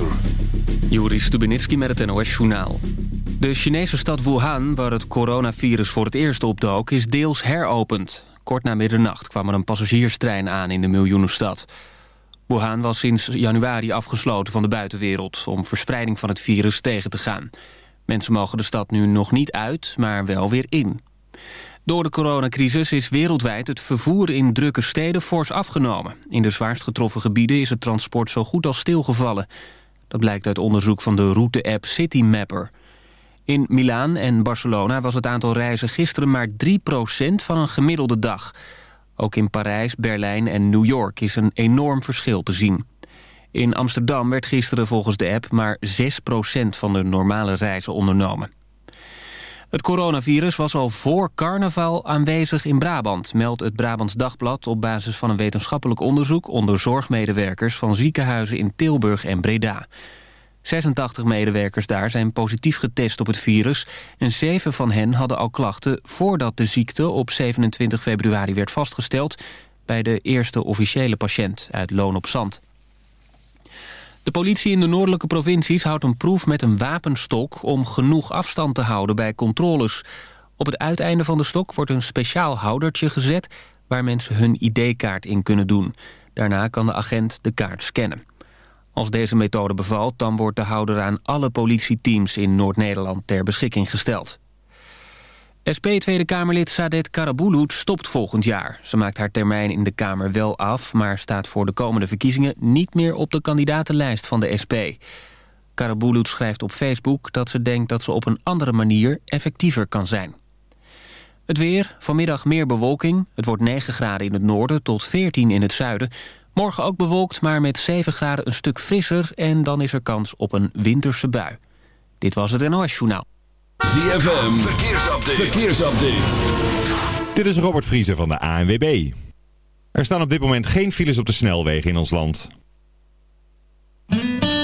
uur. Joris Stubenitski met het NOS-journaal. De Chinese stad Wuhan, waar het coronavirus voor het eerst opdook... is deels heropend. Kort na middernacht kwam er een passagierstrein aan in de miljoenenstad. Wuhan was sinds januari afgesloten van de buitenwereld... om verspreiding van het virus tegen te gaan. Mensen mogen de stad nu nog niet uit, maar wel weer in. Door de coronacrisis is wereldwijd het vervoer in drukke steden fors afgenomen. In de zwaarst getroffen gebieden is het transport zo goed als stilgevallen. Dat blijkt uit onderzoek van de route-app Citymapper. In Milaan en Barcelona was het aantal reizen gisteren maar 3% van een gemiddelde dag. Ook in Parijs, Berlijn en New York is een enorm verschil te zien. In Amsterdam werd gisteren volgens de app maar 6% van de normale reizen ondernomen. Het coronavirus was al voor carnaval aanwezig in Brabant... meldt het Brabants Dagblad op basis van een wetenschappelijk onderzoek... onder zorgmedewerkers van ziekenhuizen in Tilburg en Breda. 86 medewerkers daar zijn positief getest op het virus... en zeven van hen hadden al klachten voordat de ziekte op 27 februari werd vastgesteld... bij de eerste officiële patiënt uit Loon op Zand. De politie in de noordelijke provincies houdt een proef met een wapenstok... om genoeg afstand te houden bij controles. Op het uiteinde van de stok wordt een speciaal houdertje gezet... waar mensen hun ID-kaart in kunnen doen. Daarna kan de agent de kaart scannen. Als deze methode bevalt, dan wordt de houder aan alle politieteams in Noord-Nederland ter beschikking gesteld. SP Tweede Kamerlid Sadet Karabulut stopt volgend jaar. Ze maakt haar termijn in de Kamer wel af... maar staat voor de komende verkiezingen niet meer op de kandidatenlijst van de SP. Karabulut schrijft op Facebook dat ze denkt dat ze op een andere manier effectiever kan zijn. Het weer, vanmiddag meer bewolking. Het wordt 9 graden in het noorden tot 14 in het zuiden. Morgen ook bewolkt, maar met 7 graden een stuk frisser... en dan is er kans op een winterse bui. Dit was het NOS Journaal. ZFM, verkeersupdate. verkeersupdate. Dit is Robert Vriezer van de ANWB. Er staan op dit moment geen files op de snelwegen in ons land.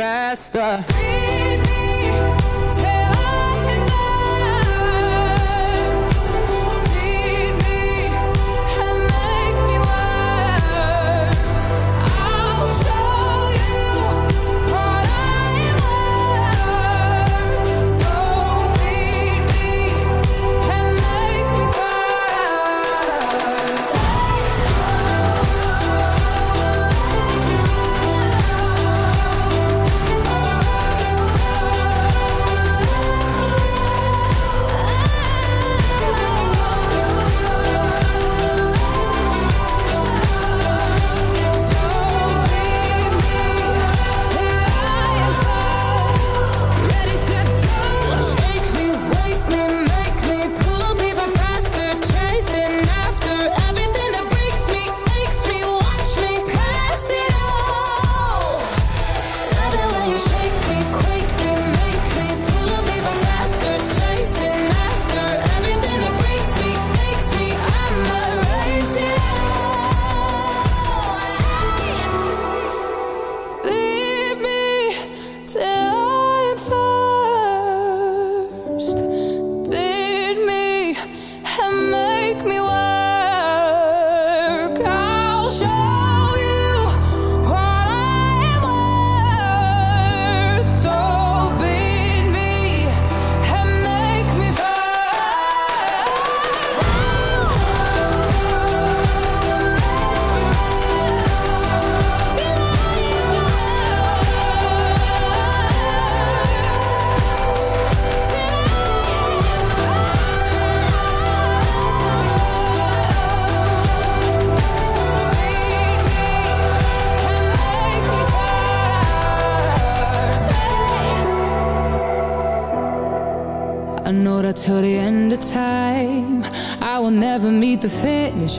faster.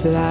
Finish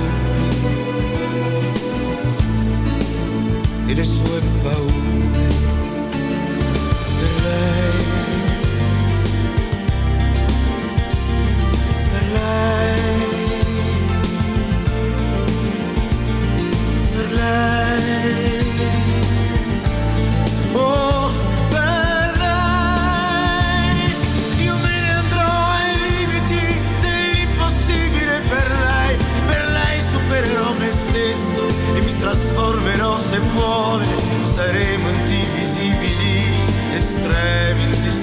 le sue paure per lei. Per lei.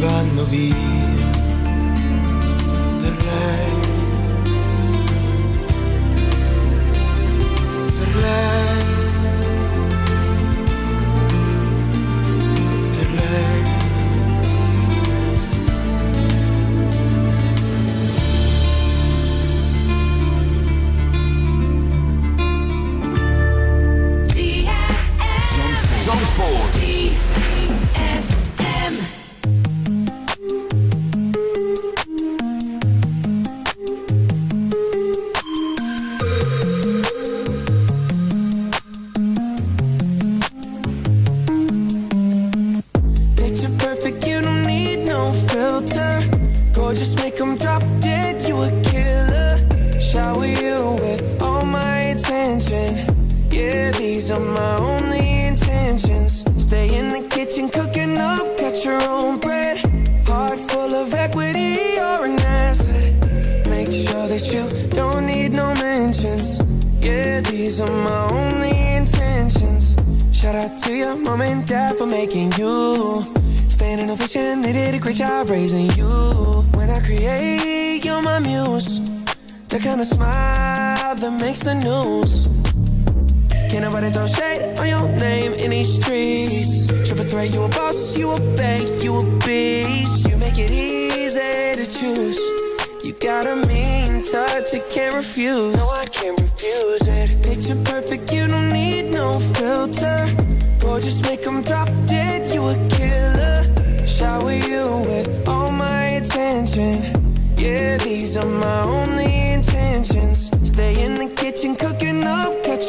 vanno via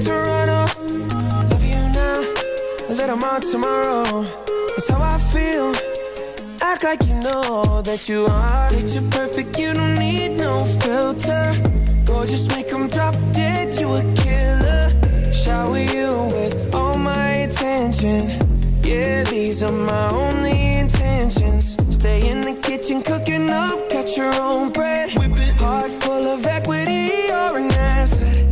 Toronto. Love you now, a little more tomorrow. That's how I feel. Act like you know that you are. Picture perfect, you don't need no filter. Gorgeous, make them drop dead, you a killer. Shower you with all my attention. Yeah, these are my only intentions. Stay in the kitchen, cooking up, cut your own bread. Whip it. Heart full of equity, you're an asset.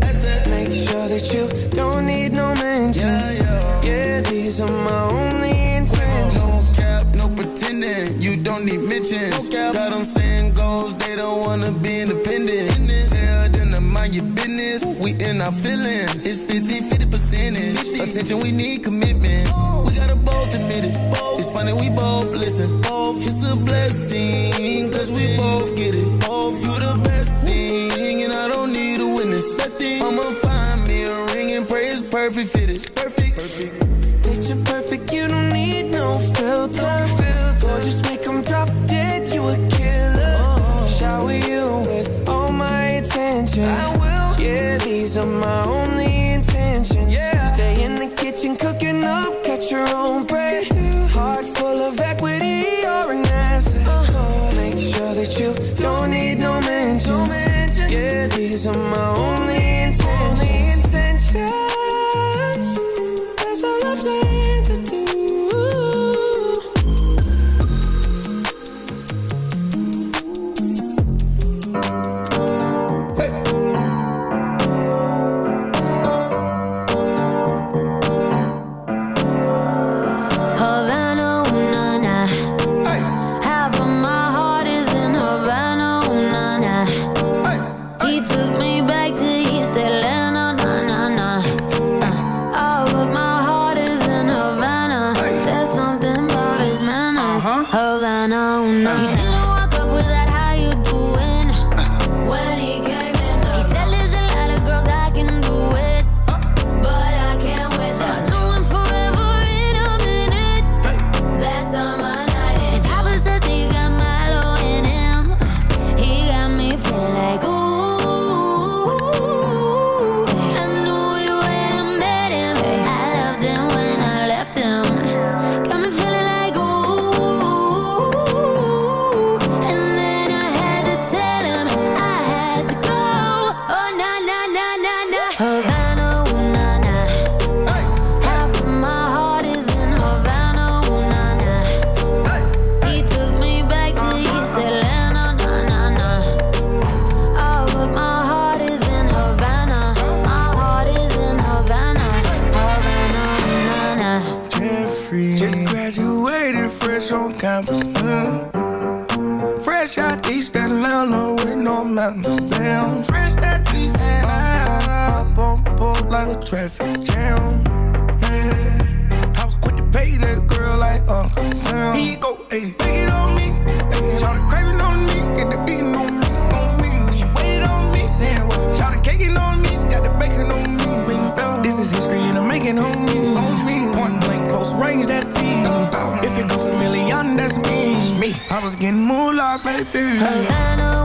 That you don't need no mentions. Yeah, these are my only intentions. No cap, no pretending. You don't need mentions. No Got them saying goals, they don't wanna be independent. Tell them to mind your business. We in our feelings. It's 50 50 percentage. Attention, we need commitment. We gotta both admit it. It's funny, we both listen. It's a blessing, cause we both get it. You the best thing, perfect fitted. Perfect. Perfect. Picture perfect, you don't need no filter. Gorgeous, make them drop dead, you a killer. Oh. Shower you with all my attention. I will. Yeah, these are my only intentions. Yeah. Stay in the kitchen, cooking up, catch your own bread. Heart full of equity, you're an asset. Uh-huh. Make sure that you don't need no mentions. Yeah, these are my only a traffic jam. Man, I was quick to pay that girl like Uncle Sam. He go, ayy, take it on me. Ayy, shout craving on me. Get the beating on me, on me. She waited on me. Then what? Shout caking on me. Got the bacon on me. This is history and I'm making on me. On me. Point blank, close range, that feed. If it goes a million, that's me. me. I was getting moolah, baby. Havana,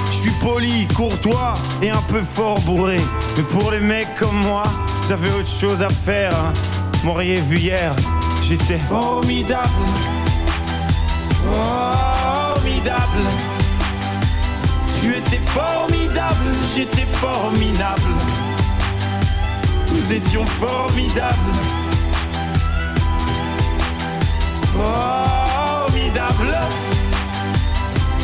suis poli, courtois et un peu fort bourré. Mais pour les mecs comme moi, avez autre chose à faire. Hein. M'auriez vu hier, j'étais formidable, formidable. Tu étais formidable, j'étais formidable. Nous étions formidables. Formidable.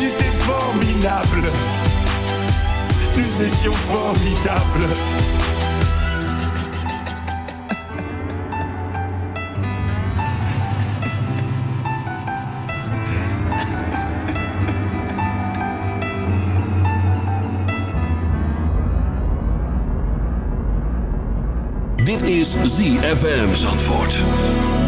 j'étais formidable. Nous étions formidables. Dit is ZFM Zandvoort.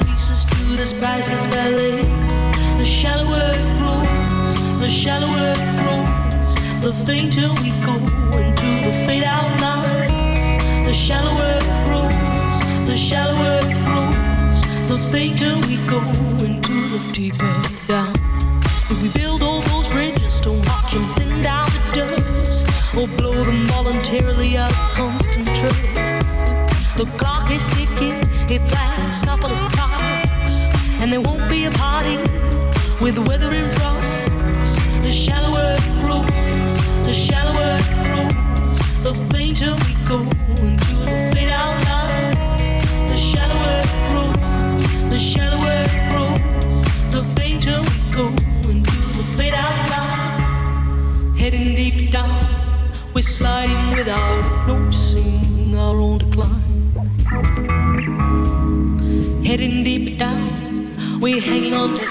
this priceless ballet. The shallower it grows, the shallower it grows, the fainter we go into the fade out line. The shallower it grows, the shallower it grows, the fainter we go into the deeper down. If we build all those bridges, don't watch them thin down to dust, or blow them voluntarily out of constant trust. The clock is ticking, its last couple of with the weather in front. The shallower it the shallower it the fainter hanging on to